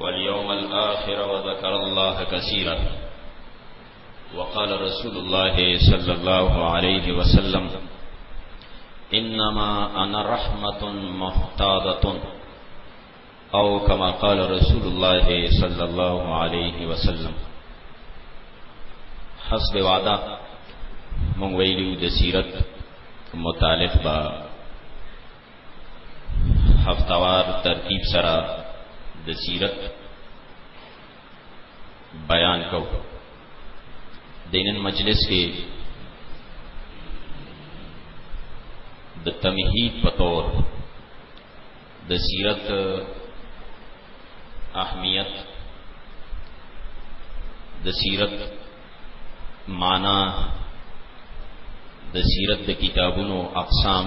واليوم الآخر وذكر الله كثيرا وقال رسول الله صلى الله عليه وسلم إنما أنا رحمة محتاضة أو كما قال رسول الله صلى الله عليه وسلم حسب وعدا من ويلو دسيرت متعلق با هفتوار ترتیب سره د سیرت بیان کو دینن مجلس کې د تمهید په تور د سیرت اهمیت د سیرت معنا د سیرت د کتابونو اقسام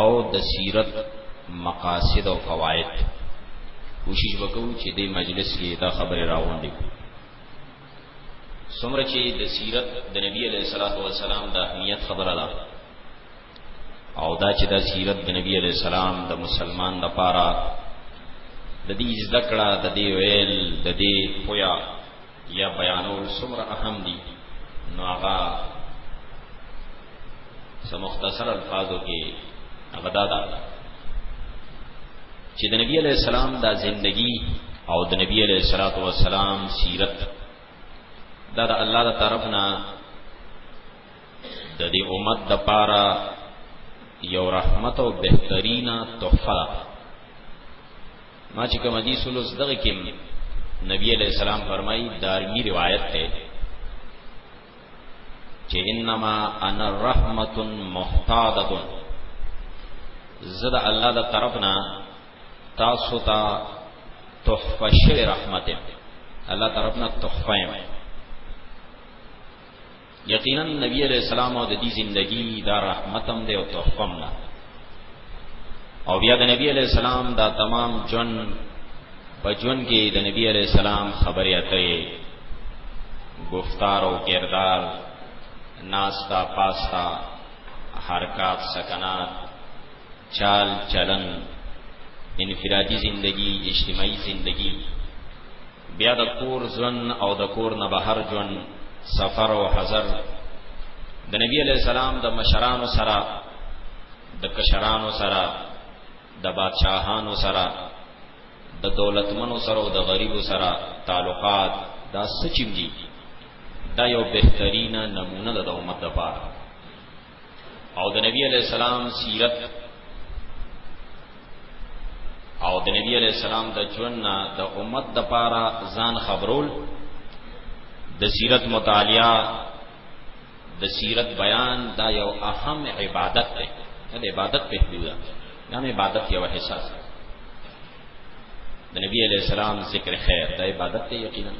او د سیرت مقاصد او قواعد کوشش وکړو چې د مجلس کې دا خبره راوړندې کړو څومره چې د سیرت د نبی علیه الصلاۃ والسلام د اهمیت خبره ده او دا چې دا سیرت د نبی علی السلام د مسلمان د پاره د دې ذکر د دې ویل د دې پویا یا بیانول څومره اهم دي نو هغه سمختصر الفاظو کې هغه دا ده چې د نبی علی السلام دا زندگی او د نبی علی الصلوات والسلام سیرت دا د الله تعالی طرف نه د دې امت د پاره یو رحمت او بهترینا تحفه ما چې کوم حدیث ولوس دغه کې نبی علیہ السلام فرمایي دارمی روایت ته چې انما انا رحمت محتاده زدا الله د طرفنا تاسو ته تحفه شوی رحمت الله طرفنا تحفه یقینا نبی علیہ السلام او د دې زندگی دا رحمتم دی او تحفم نه او بیا د نبی علیہ السلام دا تمام جن په جن کې د نبی علیہ السلام خبرې اترې گفتار او کردار ناستا پاستا حرکات سکنات چال چلن انفرادی زندگی اجتماعی زندگی بیا د کور ژوند او د کور نه بهر ژوند سفر او حضر د نبی علی السلام د مشرانو سره د کشرانو سره د بادشاهانو سره د دولتمنو سره او د غریبو سره تعلقات دا سچیم دي دا یو بهترینه نمونه ده د امت لپاره او د نبی علی السلام سیرت او د نبی علی السلام د ژوند نه د امت د پاره ځان خبرول د سیرت مطالعه د سیرت بیان دا یو اهم عبادت دی د عبادت په حدود دا عبادت یو حصہ د نبی علیہ السلام ذکر خیر د عبادت ته یقینا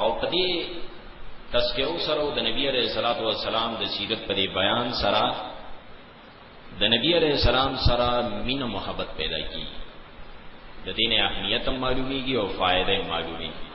او په دې تذکرو سره د نبی علیہ الصلوۃ والسلام د سیرت په بیان سره د نبی علیہ السلام سره مینه محبت پیدا کی د دین اهمیت معلومیږي او فائدې معلومیږي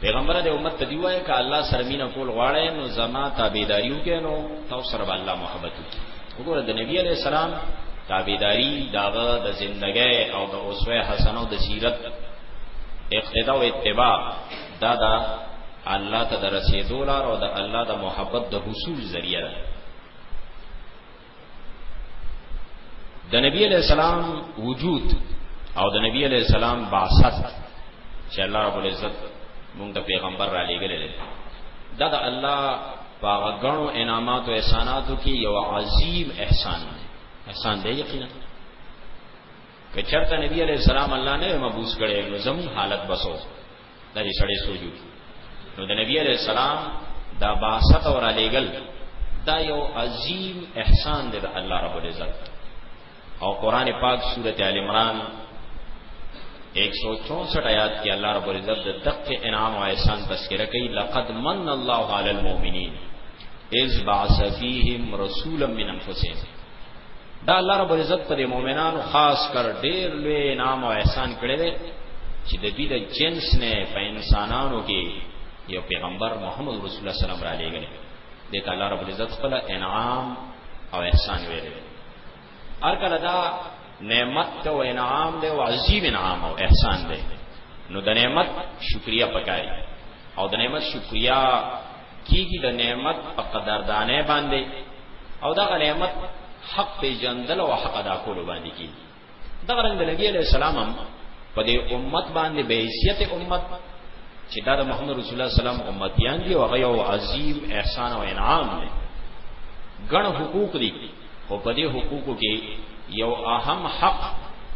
پیغمبر د امت ته دی وایي ک الله سره مینا کول غواړی نو زما تابعداري وکړي نو تاسو سره الله محبت وکړي وګوره د نبی علی السلام تابعداري داغه د ژوندۍ او د اوسوه حسنو د سیرت اقتدا او اتباع دا دا الله ته د رسیدو لار او د الله د محبت د حصول ذریعہ ده د نبی علیہ السلام وجود او د نبی علیہ السلام بعثت چې الله رب العزت موږ ته پیغمبر را لېږل دي دا د الله باغ غنو انعامات او احساناتو کې یو عظیم احسان دی احسان دی یقینا کچرته نبی علیہ السلام الله نه مبوس کړي نو زمو حالت بسو دا دې سړی سوجو نو د نبی علیہ السلام دا باسط اور علیګل دا یو عظیم احسان دی د الله رب العزت او قران پاک سورۃ ال عمران 164 آیات کې الله رب العزت د دقت انعام او احسان تذکرہ کوي لقد من الله علی المؤمنین اذ بعث فیهم رسولا من انفسهم دا الله رب العزت پر مؤمنانو خاص کر ډیر لوی نام او احسان کړی دی چې د دې د جنس نه په انسانانو کې یو پیغمبر محمد رسول الله سلام را لېږلی دی ته الله رب العزت خپل انعام او احسان ویل هر کله دا نعمت او انعام دی او عظیم انعام او احسان دی نو د نعمت شکریا پکای او د نعمت شکریا کیږي د نعمت په قدردانه باندې او دغه نعمت حق په جندل او حق ادا کولو باندې کیږي دغه رنګ نبی علیہ السلام هم په دې امت باندې به حیثیت امت چې دا د محمد رسول الله سلام امتیان دي او هغه یو عظیم احسان او انعام دی ګڼ حقوق دي خو په دې حقوقو کې یو اهم حق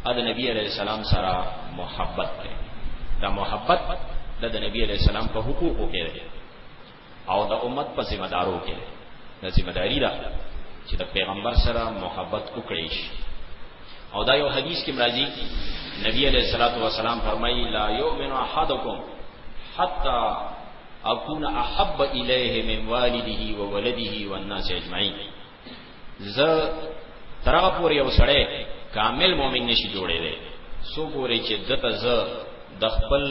د نبی علی السلام سره محبت دی دا محبت د نبی علی السلام په حقوقو کې دی او د امت په ذمہ دارو کې دی د ذمہ داری ده چې د پیغمبر سره محبت وکړي شي او دا یو حدیث کې مرাজি نبی علیہ الصلوۃ والسلام فرمایي لا یؤمن احدکم حتا اكون احب الیه من والده وولده والناس اجمعین زه ترغه پورې یو سړی کامل مؤمن نشي جوړې دی سو پورې چې دته زه د خپل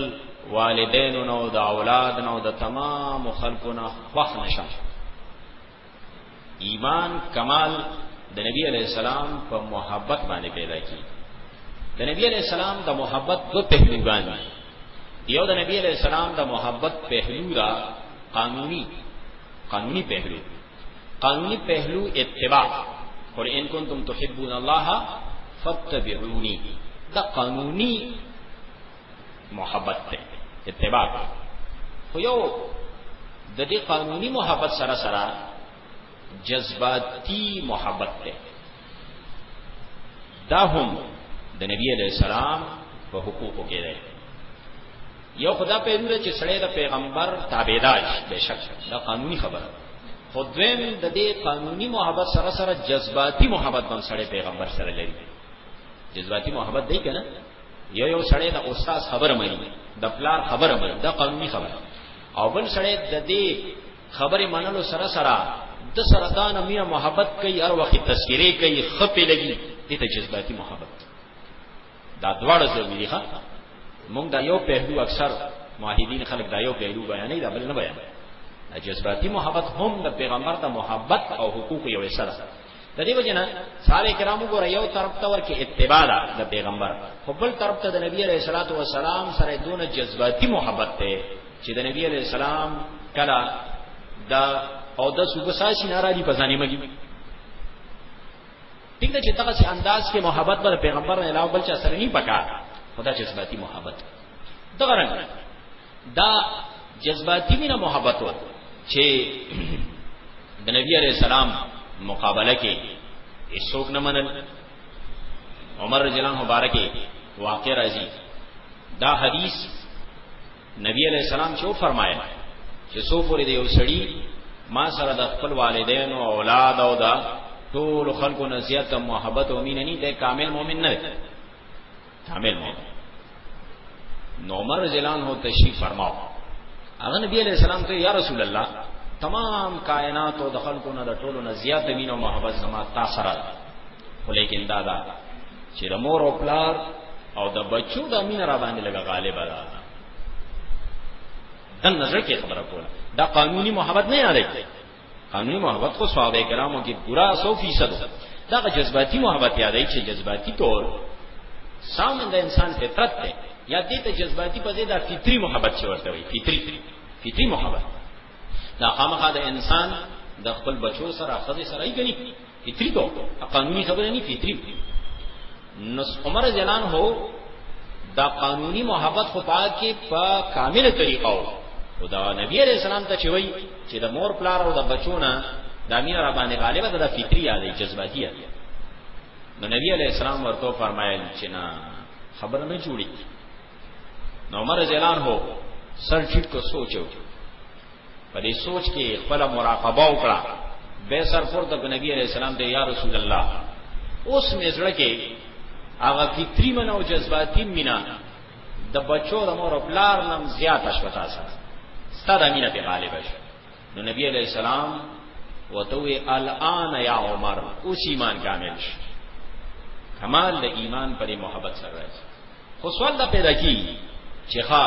والدینو نو د اولاد نو د تمام خلکو نه خوښ نشم ایمان کمال د نبی علی السلام په محبت باندې پیدا کی د نبی علی السلام د محبت دو پهلوګان دي یو د نبی علیہ السلام د محبت پهلو را قانوني قانوني پهلو قانونی پہلو اتباع اور ان کو تم تو حب اللہ فت برونی دا قانونی محبت ہے اتباع ہو یو ددی قانونی محبت سرا سرا جذباتی محبت ہے دا هم د نبی علیہ السلام په حقوقو کې دی یو خدا په دې چې سړی د پیغمبر تابعدار شي بشک دا قانوني خبره خودویم د دې قانوني محبت سره سره جذباتي محبت هم سړی پیغمبر سره لري جذباتي محبت دی کنه یو یو سړی د استاد خبره مانی د پلار خبره مانی دا قانوني خبره او بل سړی د دې خبرې منلو سره سره د سره دان مینه محبت کوي هر وخت تذکرې کوي خپې لګي دې ته جذباتي محبت دا دواړه ضروري ښه موږ دا یو پهلو اکثر موحدین خلک دا یو پهلو بیانې دا بل نه بیان جذباتي محبت هم د پیغمبر د محبت او حقوق یو سره د دې وجنه صحابه کرامو ګور یو طرف ته ورکه اتباع ده د پیغمبر خو بل طرف ته د نبی علیہ الصلوۃ والسلام سره دونه جذباتي محبت ته چې د نبی علیہ السلام کلا دا او د صبح ساسي ناراضي پزانی مګي ټیک ده چې دغه سي انداز کې محبت پر پیغمبر نه علاوه بل چا سره نه پکا خدا جذباتي محبت دغه رنګ دا جذباتي مینه محبت و چې د نبی عليه السلام مقابله کې هیڅوک نه منل عمر رضی الله مبارک واقع راځي دا حدیث نبی علیہ السلام چو فرمایا چې سو پورې دی یو سړی ما سره د خپل والدین او اولاد او دا ټول خلکو نه زیاته محبت او مینه نه دی کامل مؤمن نه کامل مو نو عمر جلان هو تشریف فرماو هغه نبی علیہ السلام ته یا رسول الله تمام کائنات او د خلکو نه د ټولو نه زیات مين او محبت زما تا سره ولیکن دادا چې د مور او پلار او د بچو د مين را باندې لګا غالب را د نظر کې خبره کوله دا قانوني محبت نه یادې قانوني محبت خو صحابه کرامو کې پورا 100% دا جذباتي محبت یادای چې جذباتي تور سامان د انسان فطرت ته یا دې ته جذباتي په ځای دا فطري محبت چې ورته وي فطري فطري محبت دا خامخا د انسان د خپل بچو سره خزه سره یې غني فطری تو قانوني خبره نه فطری نو عمر جلان هو دا قانوني محبت خو پاکي په کامل طریقه او دا نبی عليه السلام ته چوي چې د مور پلار او د بچونه د امین را باندې غالبا د فطری یادې جذباتي یادې نو نبی عليه السلام ورته فرمایل چې نه خبره نه جوړي نو عمر رضی الله عنه سر ټیټ کو سوچ وکړ په دې سوچ کې خپل مراقبه وکړه به سر پورته کو نبی علیہ السلام دې یا رسول الله اوس مې زړه کې هغه فطری منه او جذباتي مینا د بچو د مور او پلار نم زیات شوتا سره ستاره مینا په غالب شو نو نبی علیہ السلام وتوی الان یا عمر اوس ایمان کامل شو کمال د ایمان پر محبت سره راځي خو سوال دا پیدا کی چې ښا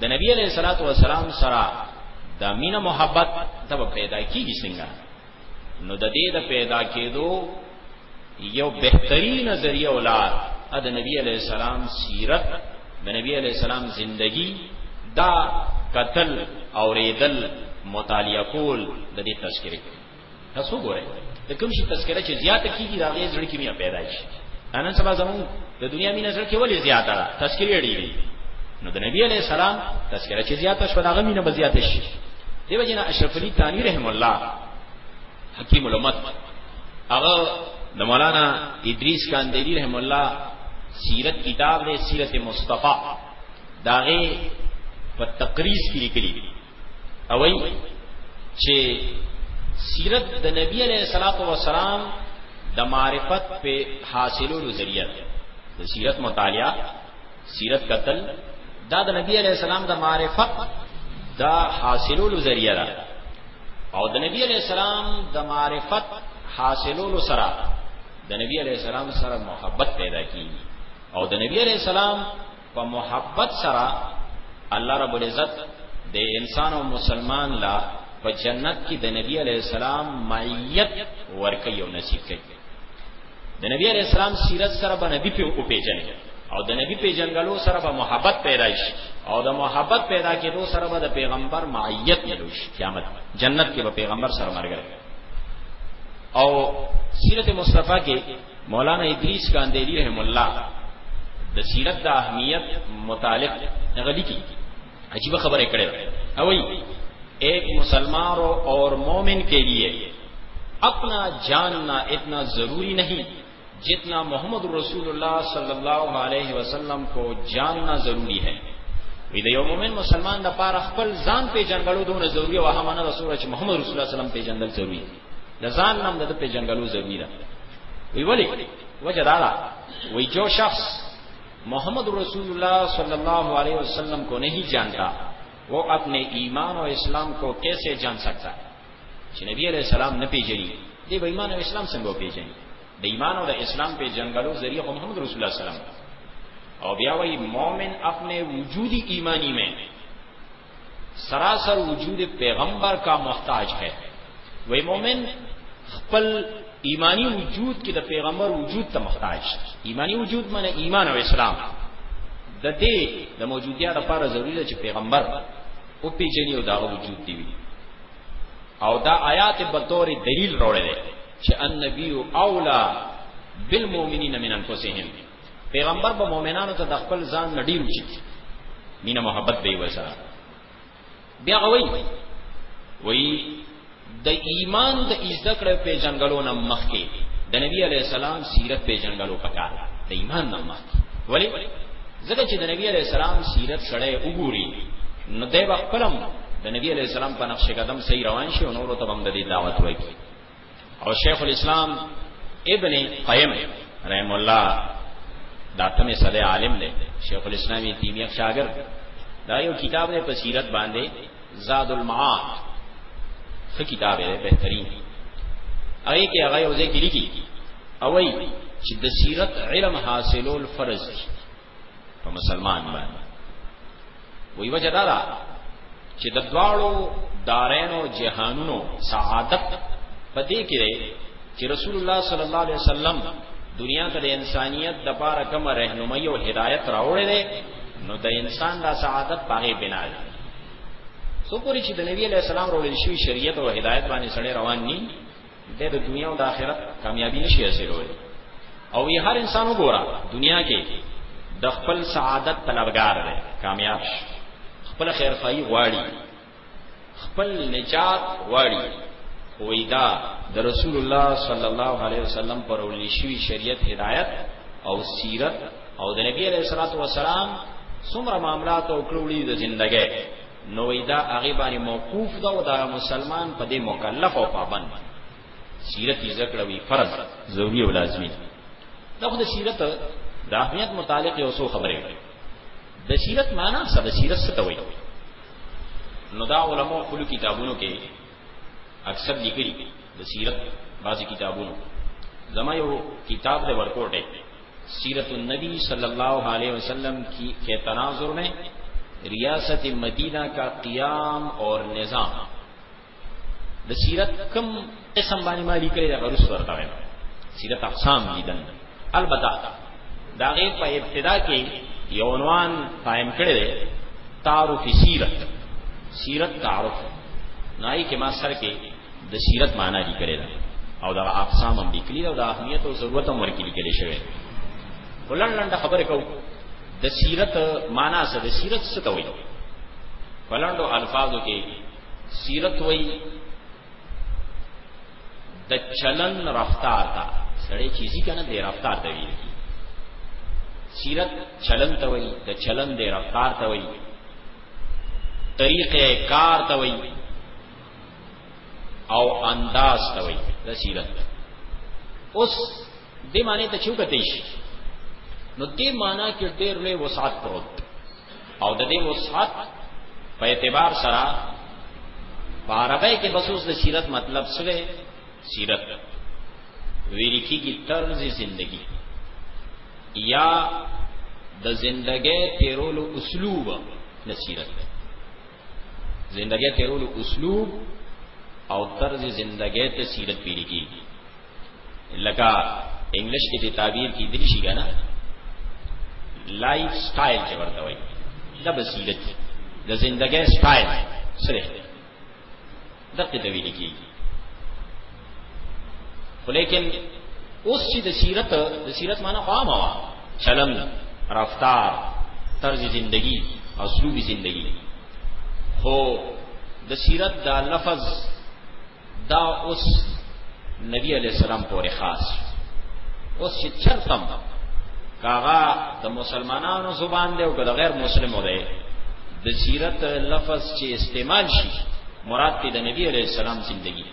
د نبی علیہ الصلات والسلام سره د مینه محبت تب پیدا کیږي څنګه نو د دې د پیدا کېدو یو بهترین ذریعہ اولاد ا د نبی علی السلام سیرت د نبی علی السلام زندگی دا قتل او ریدل مطالعه کول د دې تذکرې تاسو ګورئ د کوم شي تذکرې چې زیاته کیږي دا غي ځړکی میا پیدا شي نن سبا زمون د دنیا مینه سره کې ولې زیاته ده تذکرې ډېری نو د نبی علی السلام تذکرې چې زیاته شو دا غمینه به زیاته شي دیو جنا اشرف علی ثانی رحم الله حکیم الامت هغه د مولانا ادریس کاندری رحم الله سیرت کتاب دی سیرت مصطفی داغه په تقریز کې لیکلي او وایي چې سیرت د نبی علیہ الصلوۃ والسلام د معرفت په حاصلولو ذریعہ د سیرت مطالعه سیرت قتل دا د نبی علیہ السلام د معرفت دا حاصلولو ذریعہ ده او د نبی علیہ السلام د معرفت حاصلولو سره د نبی علیہ السلام سره محبت پیدا کیږي او د نبی علیہ السلام په محبت سره الله رب العزت د انسان او مسلمان لا په جنت کې د نبی علیہ السلام معیت ورکي او نصیب کوي د نبی علیہ السلام سیرت سره به نبی په او پیژنې او د نبی پیژنګلو سره به محبت پیدا شي او د محبت پیدا کېدو سره به د پیغمبر معیت ملو شي قیامت جنت کې به پیغمبر سره مرګ او سیرت مصطفی کې مولانا ادریس کاندیری رحم الله د سیرت د اهمیت متعلق غلي کی عجیب خبره کړې او وی ایک مسلمان اور مومن کے لیے اپنا جاننا اتنا ضروری نہیں جتنا محمد رسول الله صلی الله علیه وسلم کو جاننا ضروری ہے وی د یو مومن مسلمان د پاره خپل ځان په جنګلو دونه ضروری او هغه منه رسول چې محمد رسول الله صلی الله علیه وسلم په جنګل ضروری دی د ځان نام د په جنګلو ضروری ده وی ولی وجه دا ده وی جو شخص محمد رسول الله صلی الله علیه وسلم کو نہیں جانتا وہ اپنے ایمان او اسلام کو کیسے جان سکتا ہے چې نبی علیہ السلام نه پیژني دی به ایمان او اسلام څنګه پیژني د ایمان او د اسلام په جنګلو ذریعہ محمد رسول الله صلی الله علیه وسلم او بیا وی مومن اپنے وجودی ایمانی میں سراسر وجود پیغمبر کا محتاج ہے وی مومن خپل ایمانی وجود کې د پیغمبر وجود ته محتاج ایمانی وجود معنی ایمان او اسلام د دې د موجودیا لپاره ضروری ده چې پیغمبر او پیجنی او دا وجود دی او دا آیات به تور دلیل راوړل چې النبی اولا بالمؤمنین من انفسهم پیغمبر به مؤمنانو ته د خپل ځان نه ډیر وچی مینه محبت به وسره بیا غوي وی د ایمان د عزت کړه په جنگلو نه مخکي د نبی علی السلام سیرت په جنگلو پکار د ایمان نه مخکي ولی ځکه چې د نبی علی السلام سیرت سره وګوري نو د خپلم د نبی علی السلام په نقش قدم صحیح روان شي او نورو ته هم د دې دعوت وایي او شیخ الاسلام ابن قیم رحم الله دا تم صدې عالم دی شیخ الاسلام تیمیه شاګرد دا یو کتاب دی په سیرت باندې زاد المعاد خ کتاب دی بهترین هغه کې هغه یو ځای کې لیکي او وایي چې د سیرت علم حاصلول فرض دی په مسلمان باندې وی وجه دا ده چې د دواړو دارینو جهانونو سعادت په دې کې دی چې رسول الله صلی الله علیه وسلم دنیا ته د انسانیت د پاره کوم رهنمایي او هدایت راوړی دی نو د انسان دا سعادت پاره بنا دی سو پوری چې د نبی علیہ السلام رول شوی شریعت او هدایت باندې سړی روان ني د دنیا او د آخرت کامیابی نشي حاصلول او یې هر انسان وګوره دنیا کې د خپل سعادت طلبګار دی کامیاب شي خپل خیرخواهی غواړي خپل نجات غواړي وېدا د رسول الله صلی الله علیه وسلم پر ولې شوی شریعت هدایت او سیرت او د نبی علیہ الصلوۃ والسلام څومره معاملات او کړوړي د ژوندګي نو دا هغه باندې موقوف ده او دا مسلمان په دې مکلف او پابند دی سیرت یې ذکر وی فرض ضروری او لازمی دا خو د سیرت د اهمیت متعلق یو څو خبرې وي د سیرت معنا څه د سیرت څه ته وایي نو دا علماء خپل کتابونو کې اکثر لیکلي د سیرت بعضی کتابونو زما یو کتاب د ورکوټ دی سیرت النبی صلی الله علیه وسلم کی کے تناظر میں ریاست مدینہ کا قیام اور نظام د سیرت کم قسم باندې ما لیکلي د غرس ورته سیرت اقسام لیدل البته دا غي په ابتدا کې یو عنوان قائم کړی دی تعارف سیرت سیرت تعارف نای کې ما سر کې د سیرت معنی لیکل ده او دا اقسام هم لیکلي او دا اهمیت او ضرورت هم ورکې لیکل شوی ولن لنډه خبره کوم د سیرت معنی څه د سیرت څه ته وایي ولندو الفاظو کې سیرت وایي د چلن رفتار ته سړی چې ځي کنه د رفتار ته ویل کی سیرت چلن ته وایي د چلن د رفتار ته وایي طریقې کار ته وایي او انداز ته وایي د سیرت اوس دې معنی ته چوکته شي نو دې معنی کې ډېر لوی وسعت پروت او د دې وسعت په اعتبار سره په عربی کې بسوس د سیرت مطلب سره سیرت ویل کېږي طرز زندگی یا د زندګۍ تیرولو اسلوب د سیرت زندګۍ تیرولو اسلوب او طرز زندګۍ ته سیرت ویل کېږي لکه انګلیش کې د تعبیر کې دلی شي کنه لایف سټایل چې ورته وایي دا بصیرت د زندګۍ سټایل سره دقیق دی ویل کیږي ولیکن اوس چې د سیرت د سیرت معنی عامه وا چلن رفتار طرز زندگی اسلوبی زندگی خو د سیرت دا لفظ دا اوس نبی علی السلام پورې خاص اوس چې چرتم کاغا د مسلمانانو زبان دی او د غیر مسلمو دی د سیرت لفظ چې استعمال شي مراد دې د نبی علی السلام زندگی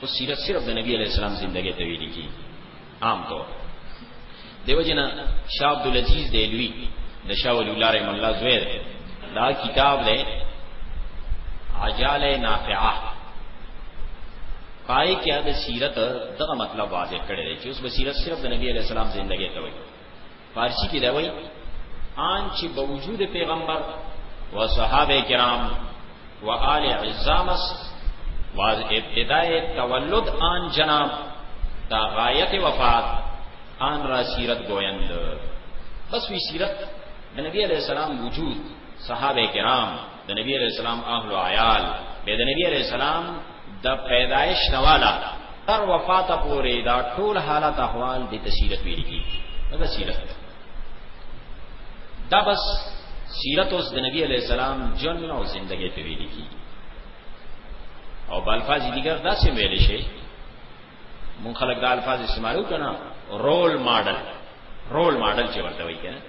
او سیرت صرف د نبی علی السلام زندگی ته ویل کیږي عام طور دیو جنا شاه عبد العزيز دهلوی د شاه ولی الله رحم الله زوی دا کتاب له عجاله نافعه پای کې د سیرت دغه مطلب واضح کړی دی چې اوس به سیرت صرف د نبی علی السلام ژوندۍ ته وایي فارسی کې دا وایي آن چې بوجود پیغمبر و صحابه کرام و آل عزام است و از ابتدای تولد آن جناب تا غایت وفات آن را سیرت گویند بس وی سیرت د نبی علیہ السلام وجود صحابه کرام د نبی علیہ السلام اهل عیال به د نبی علیہ السلام د پیدایش نواله تر وفات پورې دا ټول حالت احوال د تسیرت ویل کی دا سیرت دا بس سیرت اوس د نبی علیہ السلام جن او زندگی ته ویل کی او بالفاظ دیگر دا سه ویل شي مون خلق دا الفاظ استعمالو کنا رول ماډل رول ماډل چې ورته وایي کنه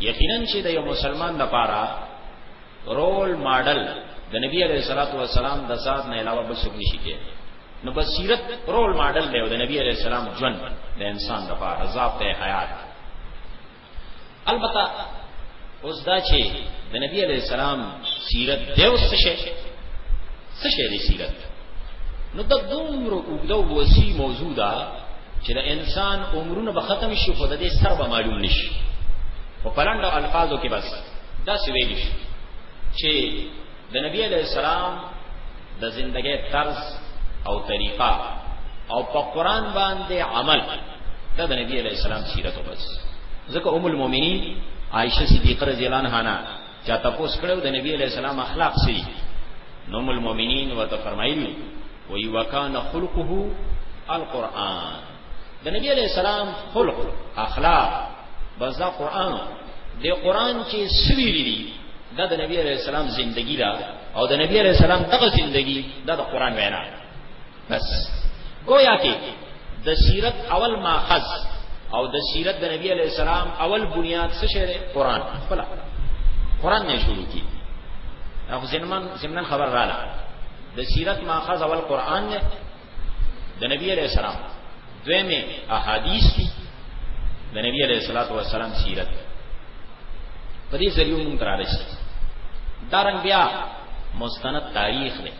یقینا چې د یو مسلمان لپاره رول ماډل د نبی علیه الصلاۃ والسلام د ذات نه علاوه بل څوک نشي کېدای نو بصیرت رول ماډل دی د نبی علیه السلام ژوند د انسان لپاره ضابط حیات البته اوس دا چې د نبی علیه السلام سیرت دی اوس څه شي څه شی دی سیرت نو د دومره اوږده او وسیع موضوع ده چې د انسان عمرونه به ختم شي خو د دې سر به معلوم نشي په پلنډو الفاظو کې بس دا څه ویل شي چې د نبی علی السلام د زندګۍ طرز او طریقه او په قران باندې عمل دا د نبی علی السلام سیرت وبس ځکه ام المؤمنین عائشه صدیقه رضی الله عنها چا تاسو کړو د نبی علیہ السلام اخلاق سي نوم المؤمنین ورته فرمایلی وی وکانه خلقه القرآن د نبی علیہ السلام خلق اخلاق بس دا قرآن دی قرآن چې سویری دی دا د نبی علیہ السلام زندگی دا او د نبی علیہ السلام دغه زندگی دا د قرآن وینا بس گویا کې د سیرت اول ماخذ او د سیرت د نبی علی السلام اول بنیاد څه شی قرآن خپل قرآن نه شروع کی هغه زمنن زمنن خبر رااله د سیرت ماخذ اول قرآن نه د نبی علی السلام دویمه احادیث دي د نبی علی الصلاه والسلام سیرت په دې ذریعہ مونږ ترارش دارن بیا مستند تاریخ نه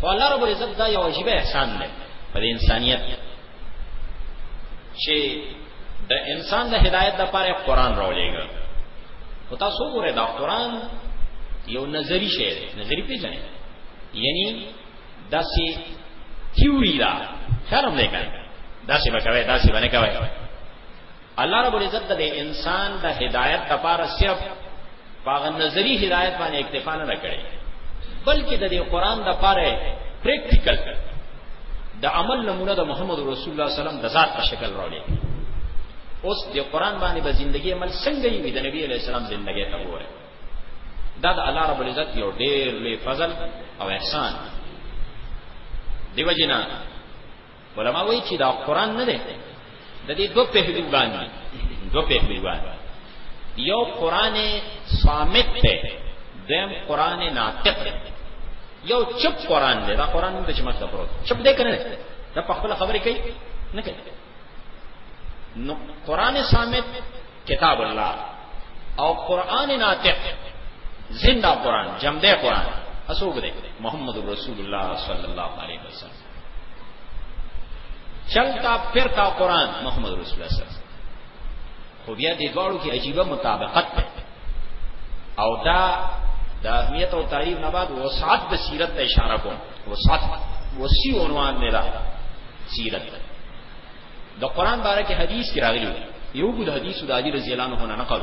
خو الله رب العزت دا یو عجیب احسان دی په انسانیت چې د انسان د هدایت لپاره قران راولېږي او تاسو ګورئ دا قران یو نظری شی دی نظری پیژنئ یعنی داسې تیوري دا خرم نه کوي داسې به کوي داسې باندې کوي الله رب العزت د انسان د هدایت لپاره صرف پاغه نظری هدایت باندې اکتفا نه کړي بلکې د دې قران د پاره پریکټیکل د عمل نمونه د محمد رسول الله صلی الله علیه وسلم د ذات په شکل راوړي اوس د قران باندې به ژوندۍ عمل څنګه وي د نبی علی السلام ژوندۍ ته وره دا د الله رب العزت یو ډېر لوی فضل او احسان دیو جنا علماء وایي چې دا قران نه دی د دې دوه پهلوګان دي دوه پهلوګان یو قران صامت دی دیم قران ناطق دی یو چپ قران دی دا قران موږ چې مخته پروت چپ دی کنه دا په خپل خبرې کوي نه کوي نو قران صامت کتاب الله او قران ناطق زنده قران جمده قران اسوګ دی محمد رسول الله صلی الله علیه وسلم چلتا پھرتا قران محمد رسول الله صلی الله علیه وسلم خو بیا د دواړو کې عجیبه مطابقت ده او دا د اهمیت او تعریف نه بعد وسعت د سیرت ته اشاره کوم وسعت وسی عنوان نه ده سیرت د قران باره کې حدیث کې راغلی یو ګد حدیث د علی رضی الله عنه نه نقل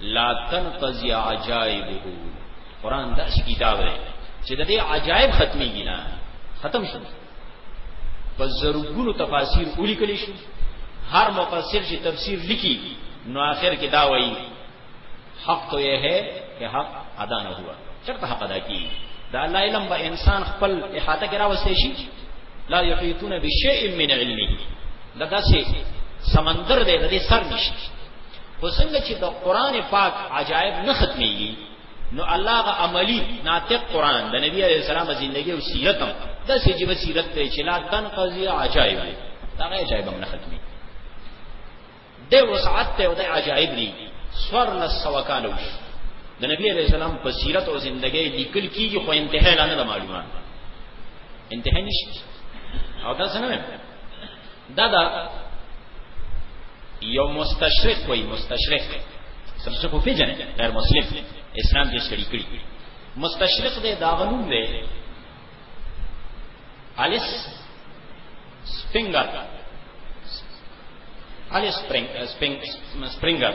لا تنقضي عجائبه قران داسې کتاب دی چې د دې عجایب ختميږي نه ختم شي په زرګونو تفاسیر ولیکل شي هر مفسر چې تفسیر لیکي نو آخر کې دا وایي حق تو یہ ہے کہ حق ادا نہ ہوا چرته حق ادا کی دا الله علم به انسان خپل احاطه کې راوستي شي لا یحیتون بشیء من علمه دا داسې سمندر دی د دې سر نشي خو څنګه چې د قران پاک عجایب نه ختميږي نو الله غ عملی ناطق قران د نبی علی السلام ژوندۍ او سیرت هم د سجیب سیرت ته چې لا تن قضی عجایب دی دا عجایب هم نه ختمي د وسعت ته او د عجایب دی سور لس سو کال وش د نبی علی السلام په سیرت او ژوندۍ لیکل کیږي خو انتهای لا نه معلومه انتهای نشته او دا څنګه دا دا یو مستشرق وای مستشرق سرسکو پیجنه غیر مسلم اسلام دې شړی کړی مستشرق دې دا غنوم دی الیس سپینګر الی سپرینګ سپرینګ سپرینګر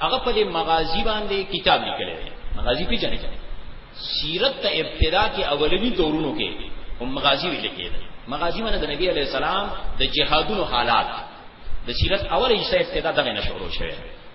هغه په دې مغازی باندې کتاب لیکلی دی مغازی پیژنې سیرت ته ابتدا کې اولنی دورونو کې هم مغازی ویل کېده مغازی باندې د نبی علی السلام د جهادونو حالات د سیرت اوله حصہ ابتدا دغه نشورو شوه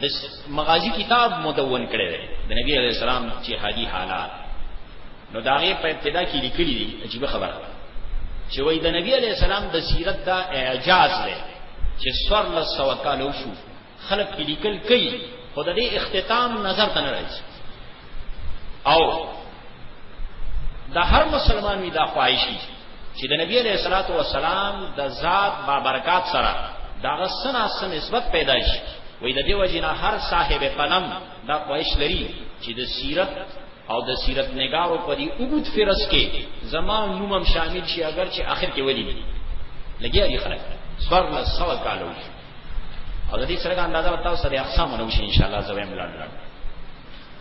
د مغازی کتاب مدون کړی دی د نبی علی السلام جهادي حالات نو داغه په ابتدا کې لیکلي دي عجیب خبره چې وای د نبی علی السلام د سیرت دا اعجاز دی چې سور له سو کال شو خلق کې لیکل کوي خود دې اختتام نظر ته نه راځي او دا هر مسلمان وی دا خواهشي چې د نبی علیہ الصلوۃ والسلام د ذات با برکات سره دا غسنا سن نسبت پیدا شي وې د دې وجینا هر صاحب قلم دا خواهش لري چې د سیرت او د سیرت نگارو په دې اوږد فرص کې زمان نومم شامل شي اگر چې اخر کې ولي لګیا دي خلک سوار له سوا کالو او د دې سره اندازه وتاو سره اقسام نو شي ان شاء الله زویم لاندې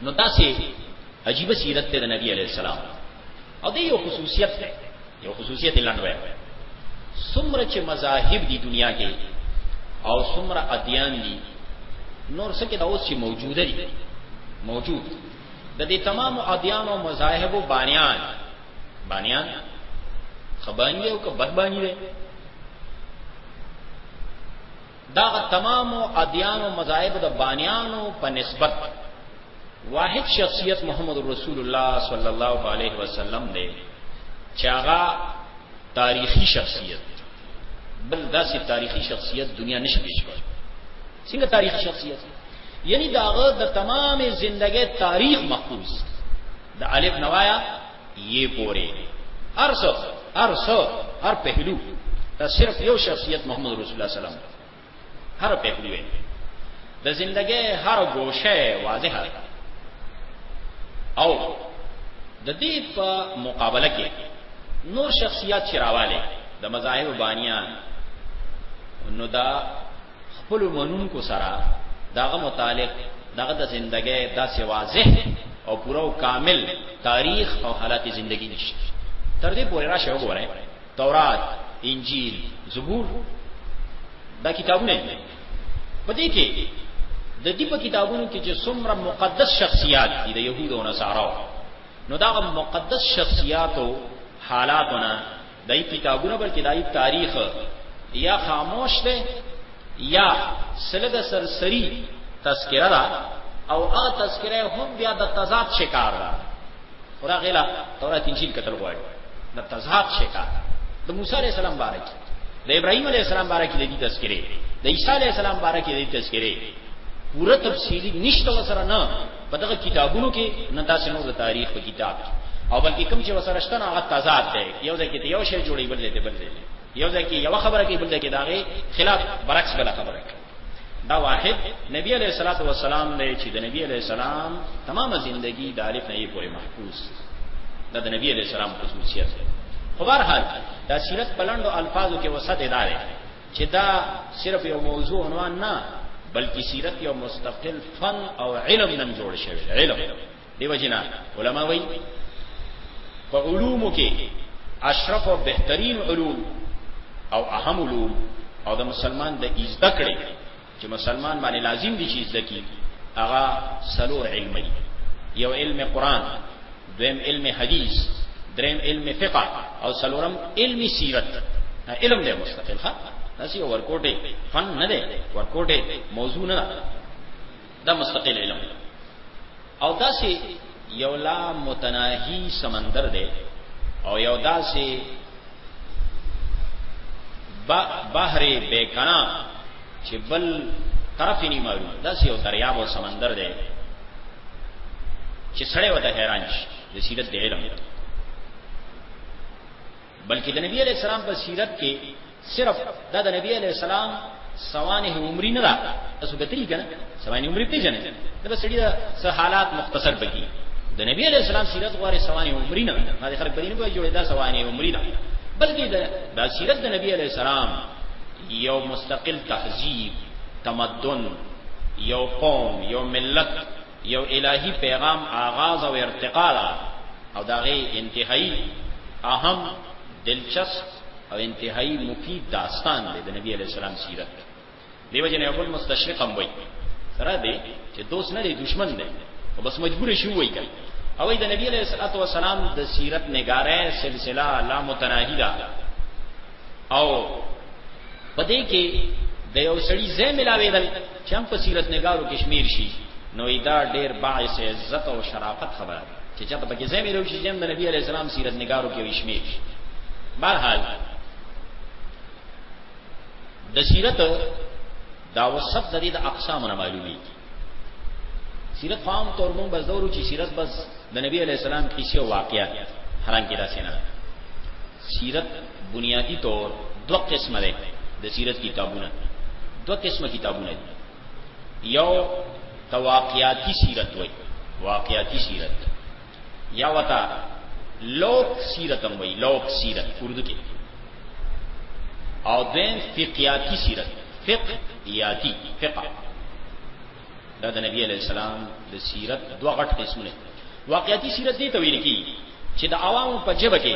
نو تاسو عجیب سیرت ته د نبی علی السلام او د یو خصوصیت ده یو خصوصیت لاندې وایي سمره چې مذاهب دي دنیا کې او سمره ادیان دي نور څه کې دا اوس چې موجوده دي موجود د دې تمام ادیان او مذاهب او بانیان بانیان خبانی او که بدبانی ده دغه تمامو ادیانو مذاهب د بانیانو په نسبت واحد شخصیت محمد رسول الله صلی الله علیه وسلم دی چې هغه تاریخي شخصیت بل داسې تاریخي شخصیت دنیا نشي پیش کړ څنګه تاریخي شخصیت یعنی داغه د تمام زندګۍ تاریخ محفوظ د الف نوایا یې پورې ارس ارس هر پهلو دا صرف یو شخصیت محمد رسول الله سلام هر پهلو یې د زندګۍ هر گوشه واضح ده او د دې په مقابله کې نور شخصیت چراواله د مذاهب بانیان نو دا خپلو منونکو سره د هغه متعلق د هغه د زندګۍ داسې واضح او پوره او کامل تاریخ او حالات زندګی نشته تر دې پورې راشه وګورئ تورات انجیل زبور دا کتابونه دي په دې کې د دې په کتابونو کې چې څومره مقدس شخصیات دي د يهودو او نصاراو نو دا مقدس شخصیاتو حالاتونه دای کتابونه بلکې دای تاریخ یا خاموش دی یا سلګ سرسری تذکرہ دا او هغه تذکرہ هم بیا د تضاد شکار ده خدا غلا تورات انجیل کتل غواړي د تضاد شکار د موسی علی السلام بارک د ابراهیم علی السلام بارک د دې تذکرې د عیسی علی السلام بارک د دې تذکرې پوره تفصیلی نشته وسره نه په دغه کتابونو کې نه داسې نور د تاریخ په کتاب کې او بلکې کوم چې وسره شته هغه تضاد دی یو ځای کې یو شی جوړي بل ځای ته بل ځای یو ځای کې یو خبره کې بل ځای کې داغه خلاف برعکس بل خبره کوي دا واحد نبی علیہ الصلوۃ والسلام نه چې د نبی علیہ السلام تمامه زندگی د الف نه پورې محفوظ دا د نبی علیہ السلام خصوصیت دی خبر حال دا سیرت پلند او الفاظو کې وسط ادارې چې دا صرف یو موضوع عنوان نه بلکې سیرت یو مستقل فن او علم نن جوړ شوی علم دی وجنا علما وایي په علوم کې اشرف او بهترین علوم او اهم علوم او د مسلمان د ایزدکړې چې مسلمان باندې لازم دي چې زده کی هغه سلور علم دی یو علم قران دویم علم حدیث دریم علم فقه او سلورم علم سیرت علم دی مستقل ښه داسې ورکوټه فن نه دی ورکوټه موضوع نه ده دا مستقل علم دی او داسې یو لا متناهی سمندر دی او یو داسې بحر بیکنا چې بل طرف یې نه معلوم داسې یو دریاب او سمندر دی چې سړی وته حیران شي د سیرت د علم بلکې د نبی علی السلام په سیرت کې صرف دا د نبی علی السلام سوانه عمری نه ده تاسو کتلی کنه سوانه عمری پیژنې دا به سړي د حالات مختصر بګي د نبی علی السلام سیرت غواره سوانه عمری نه ده دا خلک بدینه به جوړه دا سوانه عمری ده بلکې دا سیرت د نبی علی السلام یو مستقل تهذیب تمدن یو قوم یو ملت یو الهی پیغام آغاز او ارتقا ده او داغه انتهایی اهم دلچسپ او انتهایی مفید داستان دی د نبی علی السلام سیرت دیو جن ابو المستشرق هم وای سره دی چې دوست نه دی دشمن دی او بس مجبور شي وای کړي او د نبی علیہ الصلوۃ والسلام د سیرت نگاره سلسله لا متناهی ده او پدې کې د یو سړي زې ملاوي دل چې هم په سیرت نګارو کې شمیر شي نو دا ډیر باعث عزت او شرافت خبره ده چې چا ته پکې ځای ملو شي چې د نبی علی السلام سیرت نگارو کې وشمیر شي بهرحال د سیرت دا وسط د دې د اقسام نه معلومي سیرت فهم تور مون بس دورو چې سیرت بس د نبی علی السلام کیسه او واقعیا حرام کې داسې نه سیرت بنیادی طور دو قسمه ده د سیرت کتابونه دو قسمه کتابونه دي یو تواقیاتی سیرت وای واقعیاتی سیرت یا وتا لوک سیرت هم وای لوک سیرت اردو کې او دین فقیاتی سیرت فقه یاتی فقه دا د نبی علی السلام د سیرت دوه غټ قسمونه واقعیتي سیرت دې ته ویل کی چې د عوامو په جبه کې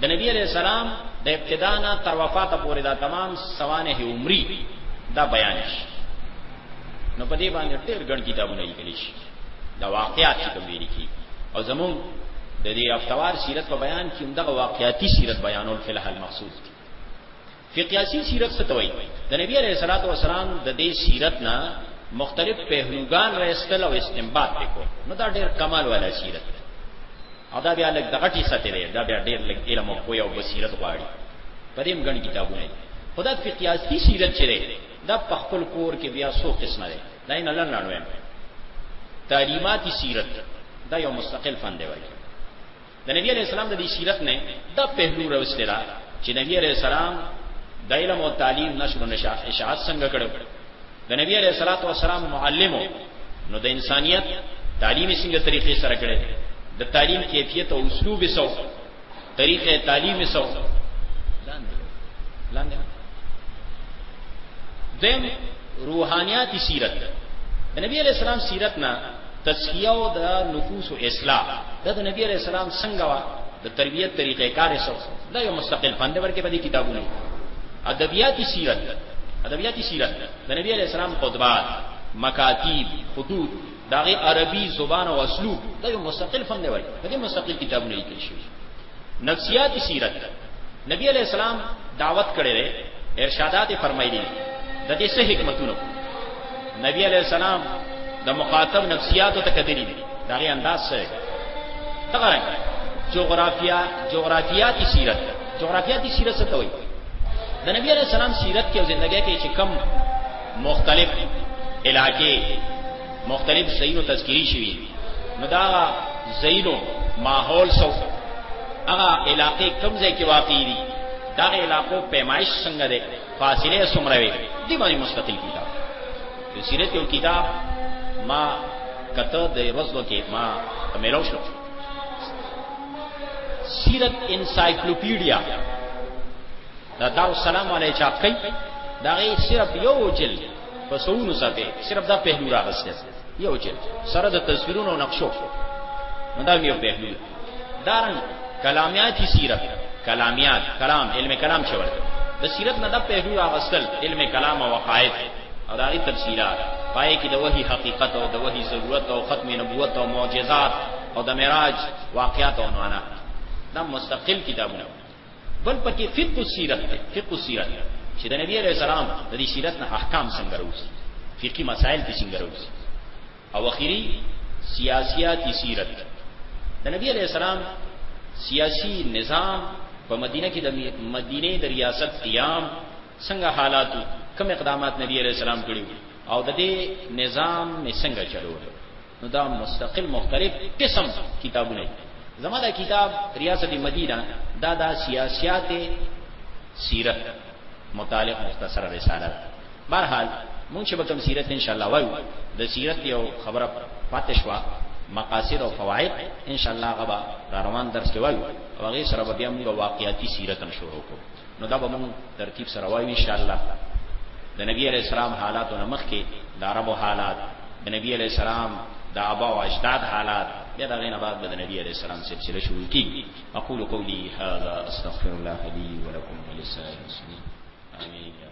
د نبی علی السلام د ابتدا نه تر وفات پورې دا تمام سوانه عمری دا بیان شي نو په دې باندې ډېر ګڼ کتابونه لیکل شي دا واقعیات چې کوم ویل کی او زمون د دې افتوار سیرت په بیان کې همدغه واقعیتي سیرت بیانول فلحال مقصود فقیاسی سیرت څه توي د نبی علیہ الصلوۃ والسلام د دې سیرت نه مختلف پهلوګان راستل او استنباط وکړو نو دا ډېر کمال والا سیرت او دا بیا لګ د غټي ساتي دی دا بیا ډېر لګ علم او پوهه او بصیرت غواړي په دې مګن کتابونه خدا فقیاسی سیرت چره دا په خپل کور کې بیا سو قسمه ده دا نه لن لړوي تعلیمات سیرت دا یو مستقل فن دی وایي د نبی علیہ السلام د دې سیرت نه دا پهلو راوستل چې نبی علیہ السلام د علم او تعلیم نشر او نشا اشاعت څنګه کړو د نبی علیہ الصلوۃ والسلام معلمو نو د انسانیت تعلیم څنګه طریقې سره کړي د تعلیم کیفیت او اسلوب سو طریقې تعلیم سو لاندې لاندې دیم روحانیات سیرت د نبی علیہ السلام سیرت نه تزکیه او د نفوس اصلاح د نبی علیہ السلام څنګه وا د تربیت طریقې کار سو دا یو مستقل فن دی ورکه په دې کتابونو ادبیات سیرت ادبیات سیرت د نبی علیہ السلام خطبات مکاتیب خطوط داغه عربي زبان او اسلوب دا یو مستقل فن دی ورکه په دې مستقل کتابونه لیکل شوی نفسیات سیرت نبی علیہ السلام دعوت کړي لري ارشادات فرمایلي د دې څه حکمتونه نبی علیہ السلام د مخاطب نفسیات ته کتلی دي دا غي انداز څه دغه جغرافیا جغرافیاتی سیرت جغرافیاتی سیرت څه ته وایي د نبی علیہ السلام سیرت کې او ژوندۍ کې چې کم مختلف علاقې مختلف صحیح او تذکری شوی نو دا زینو ماحول سو هغه علاقې کم ځای کې واقع دي دا علاقو پیمایش څنګه ده فاصله څومره وي دې باندې مستقل کتاب د سیرت یو کتاب ما کته د ورځو کې ما ملو شو سیرت انسایکلوپیډیا دا دار السلام علی چاپ کئ دا غي صرف یو جلد پسونو ساته صرف دا پهلو راغسته یو جلد سره د تصویرونو او نقشو دا یو بهلول دارن کلامیات سیرت کلامیات کلام علم کلام چې ورته د سیرت نه د پهلو اغستل علم کلام او وقایع او دغه تفسیرات پای کې د وحی حقیقت او د وحی ضرورت او ختم نبوت او معجزات او د معراج واقعات او عنوانات دا مستقل کتابونه بل پکې فقه السیرت دی فقه السیرت چې د نبی علیہ السلام د دې سیرت نه احکام څنګه راوځي فقهي مسائل کې څنګه راوځي او اخیری سیاسیات سیرت د نبی علیہ السلام سیاسی نظام په مدینه کې د مدینه د ریاست قیام څنګه حالاتو کوم اقدامات نبی علیہ السلام کړی او د دې نظام می څنګه چلوو نو دا مستقل مختلف قسم کتابونه زما دا کتاب ریاست مدینه دا دا سیاسیات سیرت متعلق مختصر رساله بهرحال مونږ چې کوم سیرت ان شاء الله وایو د سیرت یو خبره پاتې شو مقاصد او فواید ان شاء الله غبا روان درس کې وایو او هغه سره بیا موږ واقعیتي سیرت هم شروع کوو نو دا به مون ترتیب سره وایو ان شاء الله د نبی علی السلام حالات نه مخ کې د عربو حالات د نبی علی السلام د ابا او اجداد حالات بیا دا غینه بعد د نبی علی السلام سلسله شروع کی اقول قولی هذا استغفر الله لي ولكم ولسائر المسلمين امين